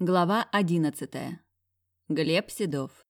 Глава одиннадцатая. Глеб Седов.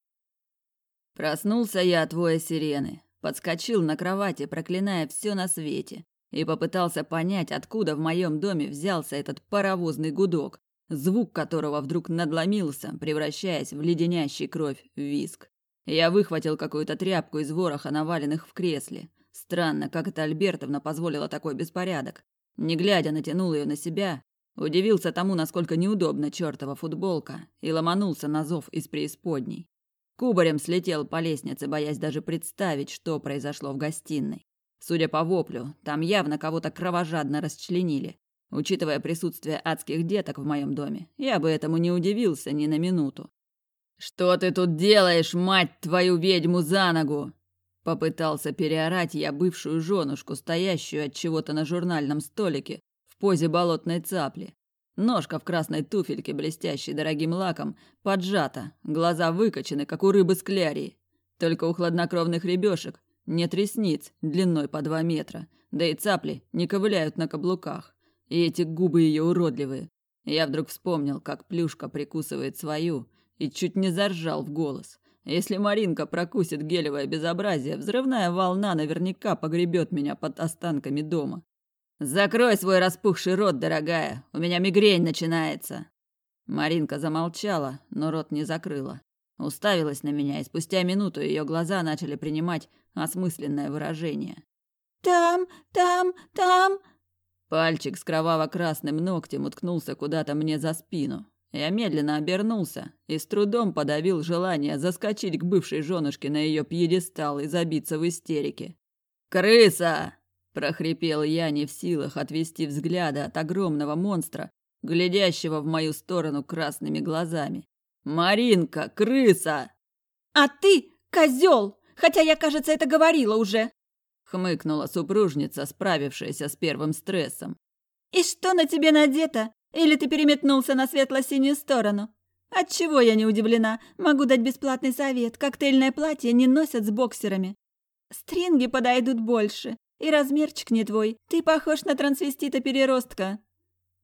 Проснулся я от воя сирены, подскочил на кровати, проклиная все на свете, и попытался понять, откуда в моем доме взялся этот паровозный гудок, звук которого вдруг надломился, превращаясь в леденящий кровь виск. Я выхватил какую-то тряпку из вороха, наваленных в кресле. Странно, как это Альбертовна позволила такой беспорядок. Не глядя, натянул ее на себя Удивился тому, насколько неудобна чертова футболка, и ломанулся на зов из преисподней. Кубарем слетел по лестнице, боясь даже представить, что произошло в гостиной. Судя по воплю, там явно кого-то кровожадно расчленили. Учитывая присутствие адских деток в моем доме, я бы этому не удивился ни на минуту. «Что ты тут делаешь, мать твою ведьму, за ногу?» Попытался переорать я бывшую женушку, стоящую от чего-то на журнальном столике, позе болотной цапли. Ножка в красной туфельке, блестящей дорогим лаком, поджата, глаза выкочены, как у рыбы с клярии. Только у хладнокровных ребёшек нет ресниц длиной по два метра, да и цапли не ковыляют на каблуках. И эти губы ее уродливые. Я вдруг вспомнил, как плюшка прикусывает свою, и чуть не заржал в голос. Если Маринка прокусит гелевое безобразие, взрывная волна наверняка погребет меня под останками дома. «Закрой свой распухший рот, дорогая, у меня мигрень начинается!» Маринка замолчала, но рот не закрыла. Уставилась на меня, и спустя минуту ее глаза начали принимать осмысленное выражение. «Там, там, там!» Пальчик с кроваво-красным ногтем уткнулся куда-то мне за спину. Я медленно обернулся и с трудом подавил желание заскочить к бывшей женушке на ее пьедестал и забиться в истерике. «Крыса!» Прохрипел я, не в силах отвести взгляда от огромного монстра, глядящего в мою сторону красными глазами. Маринка, крыса! А ты козел! Хотя я, кажется, это говорила уже. Хмыкнула супружница, справившаяся с первым стрессом. И что на тебе надето? Или ты переметнулся на светло-синюю сторону? Отчего я не удивлена? Могу дать бесплатный совет. Коктейльное платье не носят с боксерами. Стринги подойдут больше. И размерчик не твой. Ты похож на трансвестита-переростка».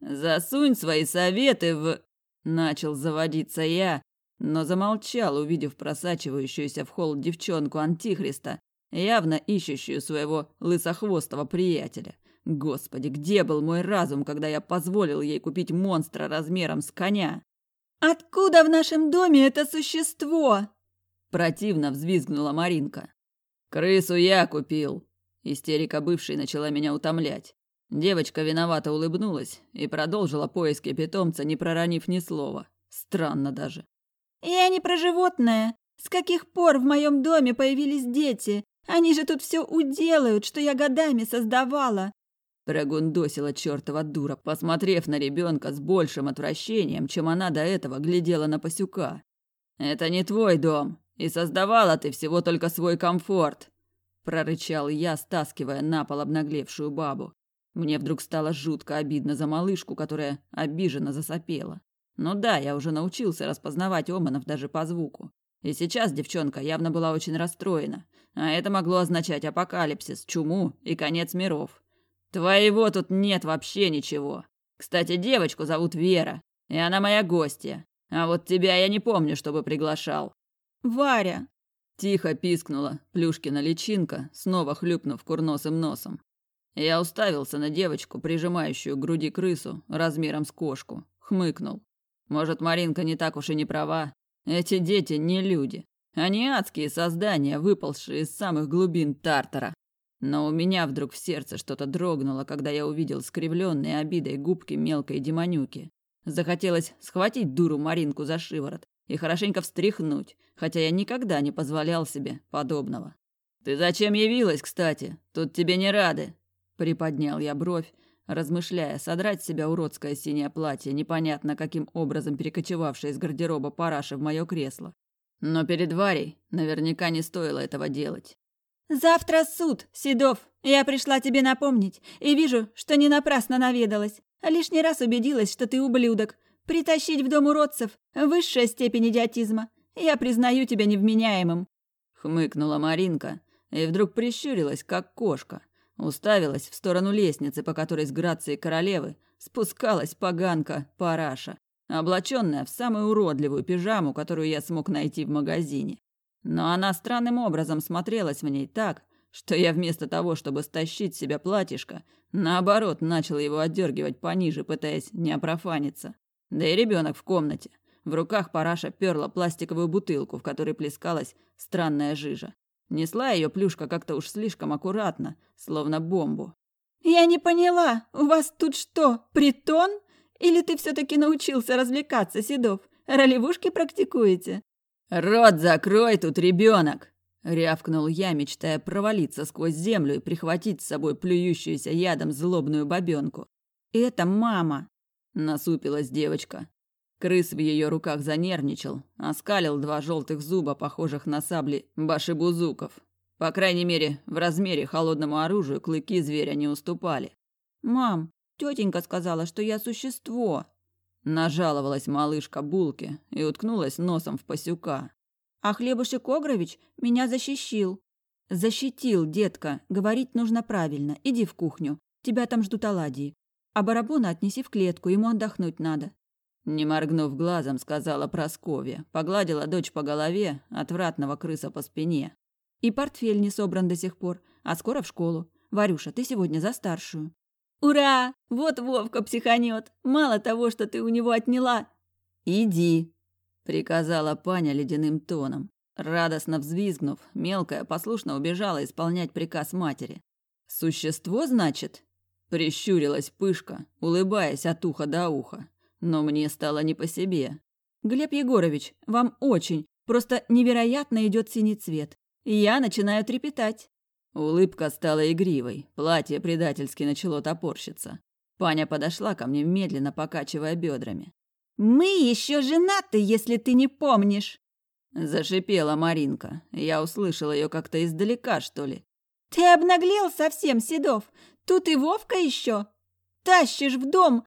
«Засунь свои советы в...» Начал заводиться я, но замолчал, увидев просачивающуюся в холл девчонку Антихриста, явно ищущую своего лысохвостого приятеля. Господи, где был мой разум, когда я позволил ей купить монстра размером с коня? «Откуда в нашем доме это существо?» Противно взвизгнула Маринка. «Крысу я купил», Истерика бывшей начала меня утомлять. Девочка виновато улыбнулась и продолжила поиски питомца, не проронив ни слова. Странно даже. «Я не про животное. С каких пор в моем доме появились дети? Они же тут все уделают, что я годами создавала!» Прогундосила чертова дура, посмотрев на ребенка с большим отвращением, чем она до этого глядела на пасюка. «Это не твой дом, и создавала ты всего только свой комфорт прорычал я, стаскивая на пол обнаглевшую бабу. Мне вдруг стало жутко обидно за малышку, которая обиженно засопела. Ну да, я уже научился распознавать оманов даже по звуку. И сейчас девчонка явно была очень расстроена, а это могло означать апокалипсис, чуму и конец миров. Твоего тут нет вообще ничего. Кстати, девочку зовут Вера, и она моя гостья. А вот тебя я не помню, чтобы приглашал. Варя, Тихо пискнула Плюшкина личинка, снова хлюпнув курносым носом. Я уставился на девочку, прижимающую к груди крысу размером с кошку. Хмыкнул. Может, Маринка не так уж и не права. Эти дети не люди. Они адские создания, выползшие из самых глубин Тартара. Но у меня вдруг в сердце что-то дрогнуло, когда я увидел скривленные обидой губки мелкой демонюки. Захотелось схватить дуру Маринку за шиворот и хорошенько встряхнуть, хотя я никогда не позволял себе подобного. «Ты зачем явилась, кстати? Тут тебе не рады!» Приподнял я бровь, размышляя, содрать с себя уродское синее платье, непонятно каким образом перекочевавшее из гардероба параши в мое кресло. Но перед Варей наверняка не стоило этого делать. «Завтра суд, Седов. Я пришла тебе напомнить, и вижу, что не напрасно наведалась. Лишний раз убедилась, что ты ублюдок, Притащить в дом уродцев – высшая степень идиотизма. Я признаю тебя невменяемым». Хмыкнула Маринка и вдруг прищурилась, как кошка. Уставилась в сторону лестницы, по которой с грацией королевы спускалась поганка Параша. облаченная в самую уродливую пижаму, которую я смог найти в магазине. Но она странным образом смотрелась в ней так, что я вместо того, чтобы стащить с себя платьишко, наоборот, начал его отдергивать пониже, пытаясь не опрофаниться. Да и ребенок в комнате. В руках параша перла пластиковую бутылку, в которой плескалась странная жижа. Несла ее плюшка как-то уж слишком аккуратно, словно бомбу. «Я не поняла, у вас тут что, притон? Или ты все-таки научился развлекаться, Седов? Ролевушки практикуете?» «Рот закрой, тут ребенок!» Рявкнул я, мечтая провалиться сквозь землю и прихватить с собой плюющуюся ядом злобную бабенку. «Это мама!» Насупилась девочка. Крыс в ее руках занервничал, оскалил два желтых зуба, похожих на сабли башибузуков. По крайней мере, в размере холодному оружию клыки зверя не уступали. «Мам, тетенька сказала, что я существо!» Нажаловалась малышка Булки и уткнулась носом в пасюка. «А Хлебушек Огрович меня защитил!» «Защитил, детка. Говорить нужно правильно. Иди в кухню. Тебя там ждут оладьи. А барабона отнеси в клетку, ему отдохнуть надо». Не моргнув глазом, сказала Просковья, погладила дочь по голове, отвратного крыса по спине. «И портфель не собран до сих пор, а скоро в школу. Варюша, ты сегодня за старшую». «Ура! Вот Вовка психанет! Мало того, что ты у него отняла!» «Иди!» – приказала Паня ледяным тоном. Радостно взвизгнув, мелкая послушно убежала исполнять приказ матери. «Существо, значит?» Прищурилась пышка, улыбаясь от уха до уха. Но мне стало не по себе. «Глеб Егорович, вам очень, просто невероятно идет синий цвет. Я начинаю трепетать». Улыбка стала игривой, платье предательски начало топорщиться. Паня подошла ко мне, медленно покачивая бедрами. «Мы еще женаты, если ты не помнишь!» Зашипела Маринка. Я услышала ее как-то издалека, что ли. «Ты обнаглел совсем, Седов! Тут и Вовка еще! Тащишь в дом!»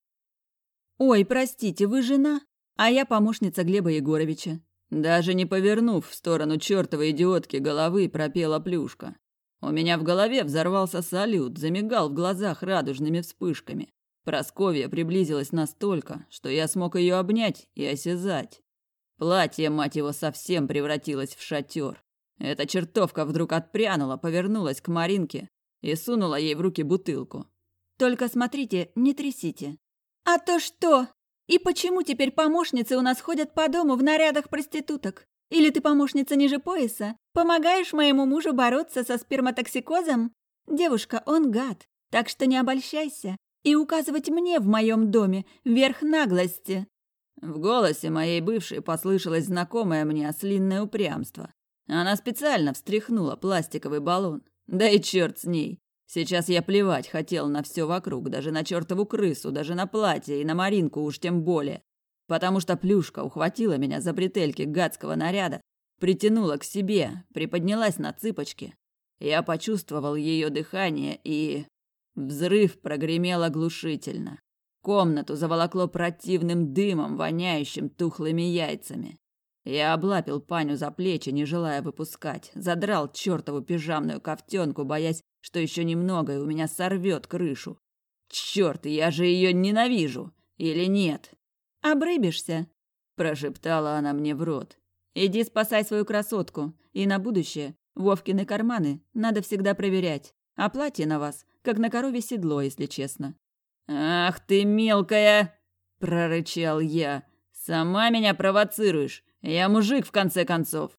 «Ой, простите, вы жена, а я помощница Глеба Егоровича». Даже не повернув в сторону чертовой идиотки головы, пропела плюшка. У меня в голове взорвался салют, замигал в глазах радужными вспышками. Просковья приблизилась настолько, что я смог ее обнять и осязать. Платье, мать его, совсем превратилось в шатер. Эта чертовка вдруг отпрянула, повернулась к Маринке и сунула ей в руки бутылку. «Только смотрите, не трясите». «А то что? И почему теперь помощницы у нас ходят по дому в нарядах проституток? Или ты помощница ниже пояса? Помогаешь моему мужу бороться со сперматоксикозом? Девушка, он гад, так что не обольщайся. И указывать мне в моем доме верх наглости. В голосе моей бывшей послышалось знакомое мне ослинное упрямство. Она специально встряхнула пластиковый баллон. Да и черт с ней. Сейчас я плевать хотел на все вокруг, даже на чертову крысу, даже на платье и на Маринку уж тем более потому что плюшка ухватила меня за бретельки гадского наряда, притянула к себе, приподнялась на цыпочки. Я почувствовал ее дыхание и... Взрыв прогремел оглушительно. Комнату заволокло противным дымом, воняющим тухлыми яйцами. Я облапил паню за плечи, не желая выпускать, задрал чертову пижамную ковтенку, боясь, что еще немного и у меня сорвет крышу. Черт, я же ее ненавижу! Или нет? «Обрыбишься», – прошептала она мне в рот. «Иди спасай свою красотку. И на будущее Вовкины карманы надо всегда проверять. А платье на вас, как на корове седло, если честно». «Ах ты мелкая!» – прорычал я. «Сама меня провоцируешь. Я мужик, в конце концов».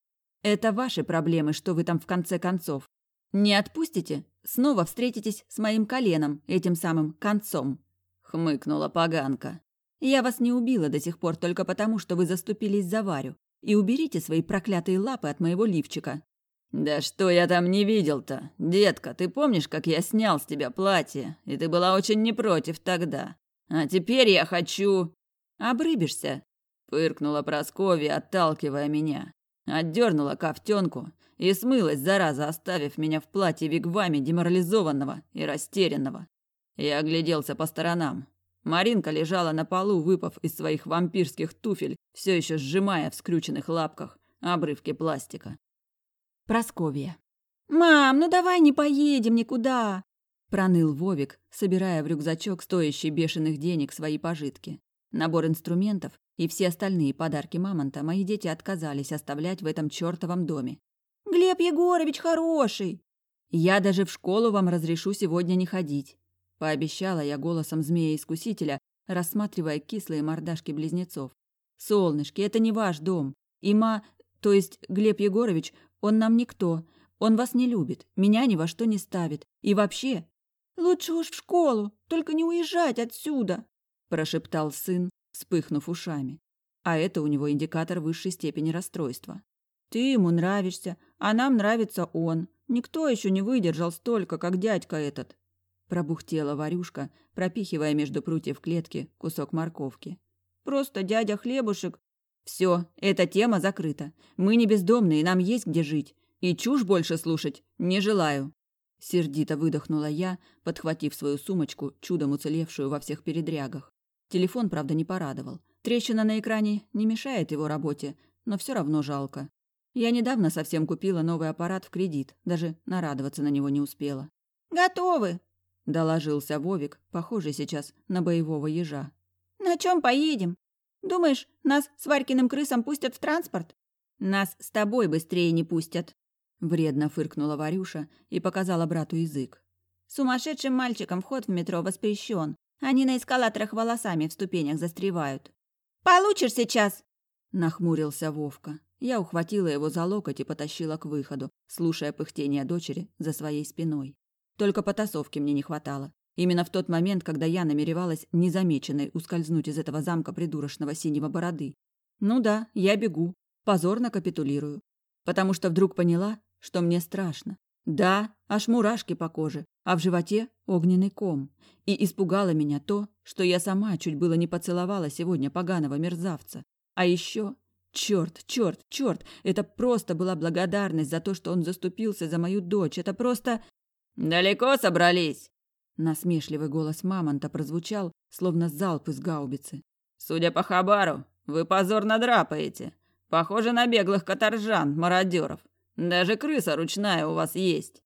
«Это ваши проблемы, что вы там в конце концов. Не отпустите, снова встретитесь с моим коленом, этим самым концом», – хмыкнула поганка. Я вас не убила до сих пор только потому, что вы заступились за Варю. И уберите свои проклятые лапы от моего лифчика». «Да что я там не видел-то? Детка, ты помнишь, как я снял с тебя платье? И ты была очень не против тогда. А теперь я хочу...» «Обрыбишься», — пыркнула Прасковья, отталкивая меня. Отдернула ковтенку и смылась, зараза, оставив меня в платье вигвами деморализованного и растерянного. Я огляделся по сторонам. Маринка лежала на полу, выпав из своих вампирских туфель, все еще сжимая в скрюченных лапках обрывки пластика. Просковья. «Мам, ну давай не поедем никуда!» Проныл Вовик, собирая в рюкзачок стоящий бешеных денег свои пожитки. Набор инструментов, И все остальные подарки мамонта мои дети отказались оставлять в этом чертовом доме. «Глеб Егорович хороший!» «Я даже в школу вам разрешу сегодня не ходить», – пообещала я голосом змея-искусителя, рассматривая кислые мордашки близнецов. «Солнышки, это не ваш дом. И ма... То есть Глеб Егорович, он нам никто. Он вас не любит, меня ни во что не ставит. И вообще...» «Лучше уж в школу, только не уезжать отсюда», – прошептал сын, вспыхнув ушами. А это у него индикатор высшей степени расстройства. «Ты ему нравишься, а нам нравится он. Никто еще не выдержал столько, как дядька этот», – пробухтела Варюшка, пропихивая между прутьев клетки кусок морковки. «Просто дядя Хлебушек все, эта тема закрыта. Мы не бездомные, нам есть где жить. И чушь больше слушать не желаю. Сердито выдохнула я, подхватив свою сумочку, чудом уцелевшую во всех передрягах. Телефон, правда, не порадовал. Трещина на экране не мешает его работе, но все равно жалко. Я недавно совсем купила новый аппарат в кредит, даже нарадоваться на него не успела. «Готовы!» – доложился Вовик, похожий сейчас на боевого ежа. «На чем поедем?» Думаешь, нас с Варькиным крысом пустят в транспорт? Нас с тобой быстрее не пустят. Вредно фыркнула Варюша и показала брату язык. Сумасшедшим мальчикам вход в метро воспрещен. Они на эскалаторах волосами в ступенях застревают. Получишь сейчас? Нахмурился Вовка. Я ухватила его за локоть и потащила к выходу, слушая пыхтение дочери за своей спиной. Только потасовки мне не хватало. Именно в тот момент, когда я намеревалась незамеченной ускользнуть из этого замка придурочного синего бороды. Ну да, я бегу, позорно капитулирую. Потому что вдруг поняла, что мне страшно. Да, аж мурашки по коже, а в животе огненный ком. И испугало меня то, что я сама чуть было не поцеловала сегодня поганого мерзавца. А еще Черт, черт, черт! Это просто была благодарность за то, что он заступился за мою дочь. Это просто... «Далеко собрались?» Насмешливый голос мамонта прозвучал, словно залп из гаубицы. «Судя по хабару, вы позорно драпаете. Похоже на беглых каторжан, мародеров. Даже крыса ручная у вас есть».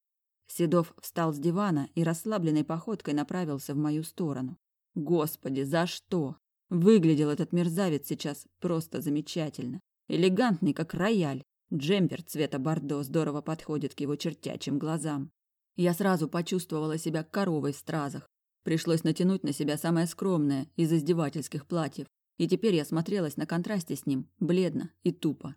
Седов встал с дивана и расслабленной походкой направился в мою сторону. Господи, за что? Выглядел этот мерзавец сейчас просто замечательно. Элегантный, как рояль. Джемпер цвета бордо здорово подходит к его чертячим глазам. Я сразу почувствовала себя коровой в стразах. Пришлось натянуть на себя самое скромное из издевательских платьев. И теперь я смотрелась на контрасте с ним, бледно и тупо.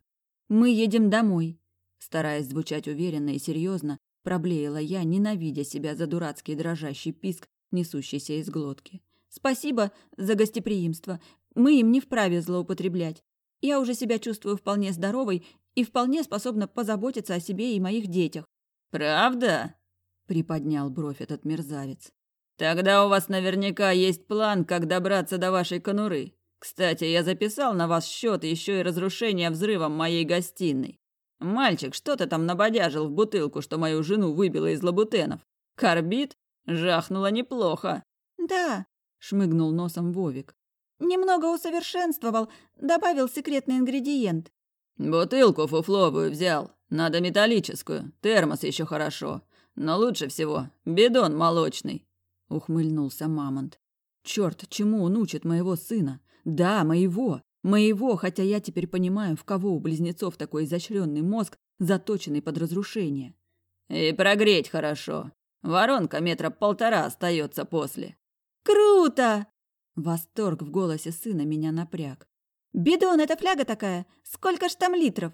«Мы едем домой», стараясь звучать уверенно и серьезно, проблеяла я, ненавидя себя за дурацкий дрожащий писк, несущийся из глотки. «Спасибо за гостеприимство. Мы им не вправе злоупотреблять. Я уже себя чувствую вполне здоровой и вполне способна позаботиться о себе и моих детях». «Правда?» приподнял бровь этот мерзавец. Тогда у вас наверняка есть план, как добраться до вашей конуры. Кстати, я записал на вас счет еще и разрушение взрывом моей гостиной. Мальчик что-то там набодяжил в бутылку, что мою жену выбило из лабутенов. Карбид жахнуло неплохо. Да, шмыгнул носом Вовик. Немного усовершенствовал, добавил секретный ингредиент. Бутылку фуфловую взял, надо металлическую, термос еще хорошо. Но лучше всего бидон молочный, ухмыльнулся Мамонт. Черт, чему он учит моего сына? Да, моего, моего, хотя я теперь понимаю, в кого у близнецов такой изощренный мозг, заточенный под разрушение. И прогреть хорошо. Воронка метра полтора остается после. Круто! Восторг в голосе сына меня напряг. Бидон, это фляга такая. Сколько ж там литров?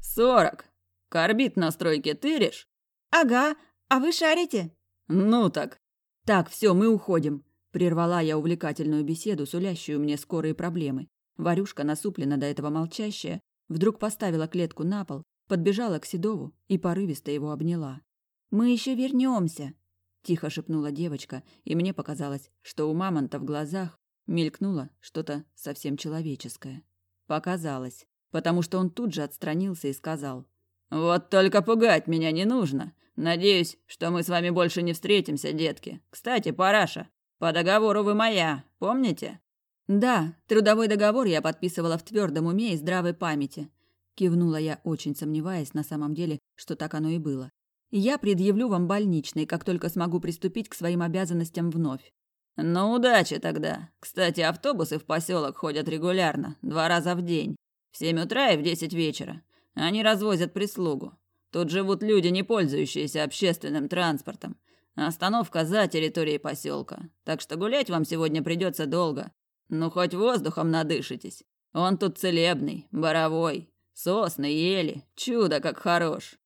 Сорок. Корбит на стройке тыришь? «Ага, а вы шарите?» «Ну так». «Так, все, мы уходим», – прервала я увлекательную беседу, сулящую мне скорые проблемы. Варюшка, насупленно до этого молчащая, вдруг поставила клетку на пол, подбежала к Седову и порывисто его обняла. «Мы еще вернемся», – тихо шепнула девочка, и мне показалось, что у мамонта в глазах мелькнуло что-то совсем человеческое. Показалось, потому что он тут же отстранился и сказал – «Вот только пугать меня не нужно. Надеюсь, что мы с вами больше не встретимся, детки. Кстати, Параша, по договору вы моя, помните?» «Да, трудовой договор я подписывала в твердом уме и здравой памяти», кивнула я, очень сомневаясь на самом деле, что так оно и было. «Я предъявлю вам больничный, как только смогу приступить к своим обязанностям вновь». Ну, удачи тогда. Кстати, автобусы в поселок ходят регулярно, два раза в день. В семь утра и в десять вечера. Они развозят прислугу. Тут живут люди, не пользующиеся общественным транспортом. Остановка за территорией поселка. Так что гулять вам сегодня придется долго. Ну, хоть воздухом надышитесь. Он тут целебный, боровой. Сосны, ели. Чудо, как хорош.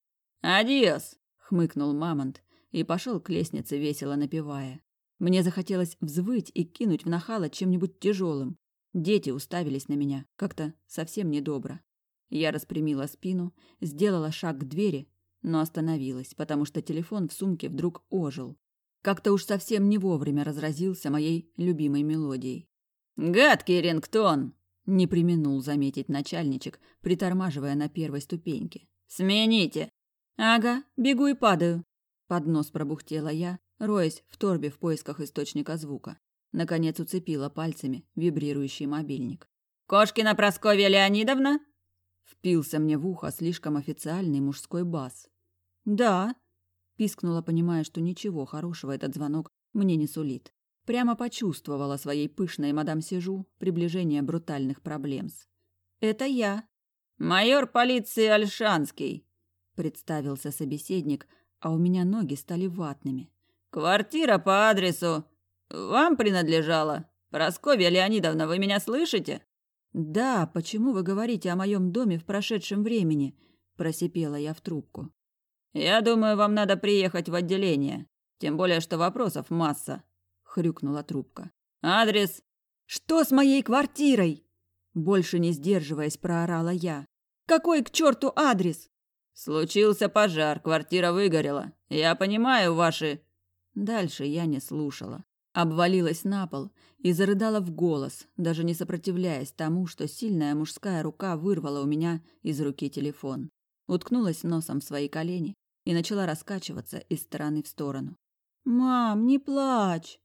«Адиос!» — хмыкнул Мамонт и пошел к лестнице, весело напевая. Мне захотелось взвыть и кинуть в нахало чем-нибудь тяжелым. Дети уставились на меня, как-то совсем недобро. Я распрямила спину, сделала шаг к двери, но остановилась, потому что телефон в сумке вдруг ожил. Как-то уж совсем не вовремя разразился моей любимой мелодией. «Гадкий рингтон!» — не применул заметить начальничек, притормаживая на первой ступеньке. «Смените!» «Ага, бегу и падаю!» Под нос пробухтела я, роясь в торбе в поисках источника звука. Наконец уцепила пальцами вибрирующий мобильник. «Кошкина Прасковья Леонидовна?» Впился мне в ухо слишком официальный мужской бас. «Да», – пискнула, понимая, что ничего хорошего этот звонок мне не сулит. Прямо почувствовала своей пышной мадам Сижу приближение брутальных проблем. «Это я». «Майор полиции Альшанский», – представился собеседник, а у меня ноги стали ватными. «Квартира по адресу вам принадлежала. Прасковья Леонидовна, вы меня слышите?» «Да, почему вы говорите о моем доме в прошедшем времени?» – просипела я в трубку. «Я думаю, вам надо приехать в отделение. Тем более, что вопросов масса», — хрюкнула трубка. «Адрес?» «Что с моей квартирой?» Больше не сдерживаясь, проорала я. «Какой к черту адрес?» «Случился пожар, квартира выгорела. Я понимаю ваши...» Дальше я не слушала. Обвалилась на пол и зарыдала в голос, даже не сопротивляясь тому, что сильная мужская рука вырвала у меня из руки телефон. Уткнулась носом в свои колени и начала раскачиваться из стороны в сторону. «Мам, не плачь!»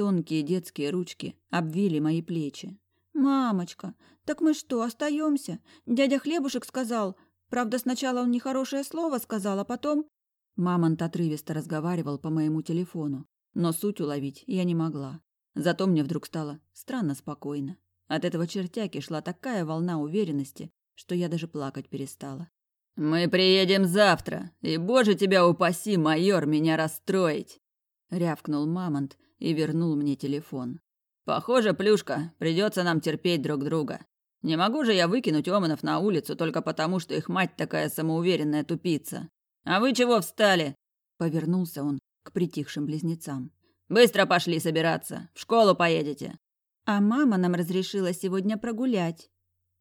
Тонкие детские ручки обвили мои плечи. «Мамочка, так мы что, остаемся? Дядя Хлебушек сказал. Правда, сначала он нехорошее слово сказал, а потом...» Мамонт отрывисто разговаривал по моему телефону, но суть уловить я не могла. Зато мне вдруг стало странно спокойно. От этого чертяки шла такая волна уверенности, что я даже плакать перестала. «Мы приедем завтра, и, боже тебя упаси, майор, меня расстроить!» Рявкнул Мамонт и вернул мне телефон. «Похоже, Плюшка, придется нам терпеть друг друга. Не могу же я выкинуть Оманов на улицу только потому, что их мать такая самоуверенная тупица. А вы чего встали?» Повернулся он к притихшим близнецам. «Быстро пошли собираться, в школу поедете». «А мама нам разрешила сегодня прогулять»,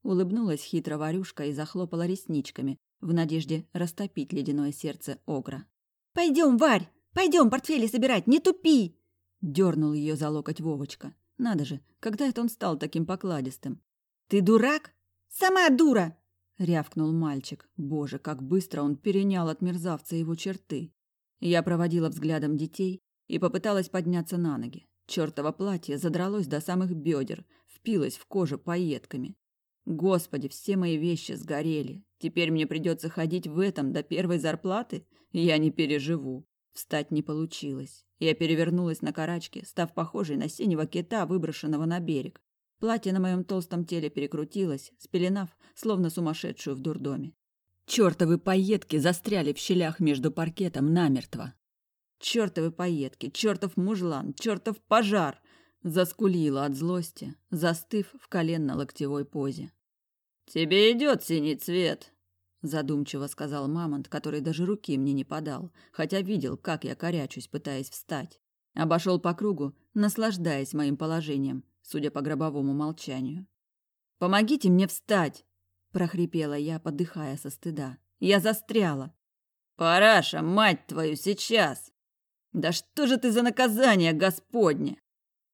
Улыбнулась хитро Варюшка и захлопала ресничками, в надежде растопить ледяное сердце Огра. «Пойдем, Варь! Пойдем портфели собирать, не тупи!» Дернул ее за локоть Вовочка. Надо же, когда это он стал таким покладистым? «Ты дурак? Сама дура!» Рявкнул мальчик. Боже, как быстро он перенял от мерзавца его черты. Я проводила взглядом детей и попыталась подняться на ноги. Чёртово платье задралось до самых бедер, впилось в кожу пайетками. Господи, все мои вещи сгорели. Теперь мне придется ходить в этом до первой зарплаты? Я не переживу. Встать не получилось. Я перевернулась на карачке, став похожей на синего кита, выброшенного на берег. Платье на моем толстом теле перекрутилось, спеленав, словно сумасшедшую в дурдоме. Чёртовы пайетки застряли в щелях между паркетом намертво. Чёртовы пайетки, чёртов мужлан, чёртов пожар! Заскулила от злости, застыв в коленно-локтевой позе. «Тебе идет синий цвет», — задумчиво сказал Мамонт, который даже руки мне не подал, хотя видел, как я корячусь, пытаясь встать. Обошел по кругу, наслаждаясь моим положением, судя по гробовому молчанию. «Помогите мне встать!» — прохрипела я, подыхая со стыда. «Я застряла!» «Параша, мать твою, сейчас!» «Да что же ты за наказание, Господне!»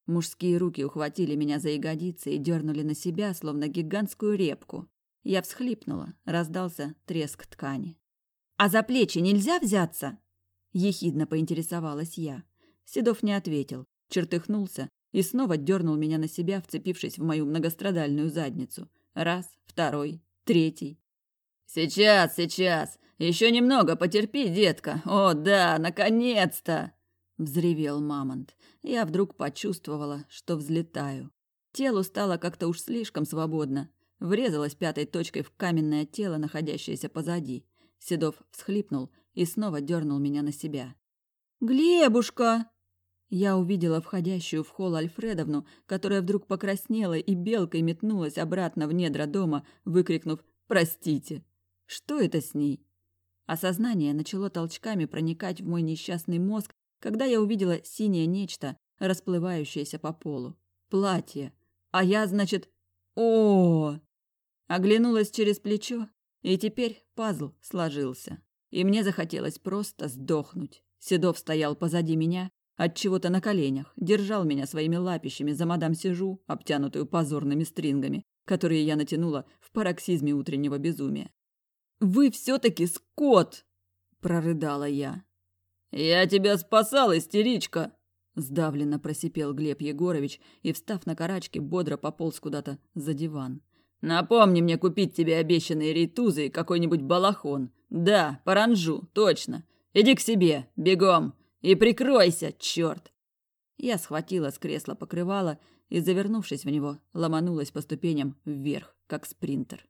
Мужские руки ухватили меня за ягодицы и дернули на себя, словно гигантскую репку. Я всхлипнула, раздался треск ткани. «А за плечи нельзя взяться?» Ехидно поинтересовалась я. Седов не ответил, чертыхнулся и снова дернул меня на себя, вцепившись в мою многострадальную задницу. Раз, второй, третий. «Сейчас, сейчас! Еще немного потерпи, детка! О, да, наконец-то!» взревел мамонт. Я вдруг почувствовала, что взлетаю. Телу стало как-то уж слишком свободно. Врезалась пятой точкой в каменное тело, находящееся позади. Седов всхлипнул и снова дернул меня на себя. «Глебушка!» Я увидела входящую в холл Альфредовну, которая вдруг покраснела и белкой метнулась обратно в недра дома, выкрикнув «Простите!». Что это с ней? Осознание начало толчками проникать в мой несчастный мозг, когда я увидела синее нечто, расплывающееся по полу. Платье. А я, значит... о, Оглянулась через плечо, и теперь пазл сложился. И мне захотелось просто сдохнуть. Седов стоял позади меня, от чего-то на коленях, держал меня своими лапищами за мадам Сижу, обтянутую позорными стрингами, которые я натянула в пароксизме утреннего безумия. «Вы все-таки скот!» – прорыдала я. «Я тебя спасал, истеричка!» – сдавленно просипел Глеб Егорович и, встав на карачки, бодро пополз куда-то за диван. «Напомни мне купить тебе обещанные рейтузы и какой-нибудь балахон. Да, паранжу, точно. Иди к себе, бегом, и прикройся, черт!» Я схватила с кресла покрывало и, завернувшись в него, ломанулась по ступеням вверх, как спринтер.